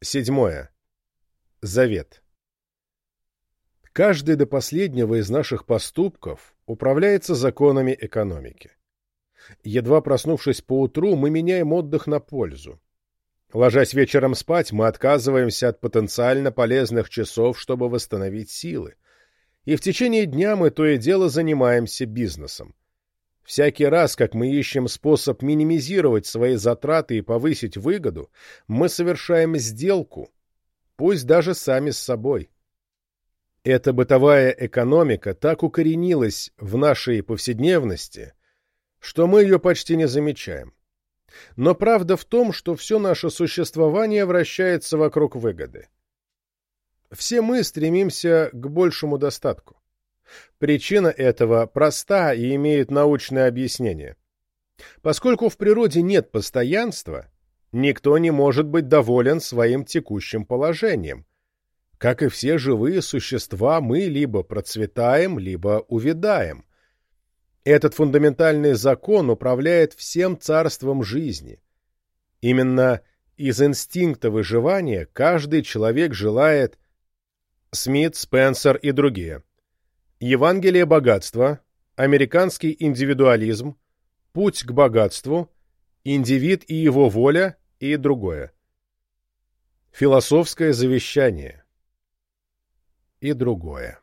Седьмое. Завет. Каждый до последнего из наших поступков управляется законами экономики. Едва проснувшись поутру, мы меняем отдых на пользу. Ложась вечером спать, мы отказываемся от потенциально полезных часов, чтобы восстановить силы. И в течение дня мы то и дело занимаемся бизнесом. Всякий раз, как мы ищем способ минимизировать свои затраты и повысить выгоду, мы совершаем сделку, пусть даже сами с собой. Эта бытовая экономика так укоренилась в нашей повседневности, что мы ее почти не замечаем. Но правда в том, что все наше существование вращается вокруг выгоды. Все мы стремимся к большему достатку. Причина этого проста и имеет научное объяснение. Поскольку в природе нет постоянства, никто не может быть доволен своим текущим положением. Как и все живые существа, мы либо процветаем, либо увядаем. Этот фундаментальный закон управляет всем царством жизни. Именно из инстинкта выживания каждый человек желает Смит, Спенсер и другие – Евангелие богатства, американский индивидуализм, путь к богатству, индивид и его воля и другое. Философское завещание и другое.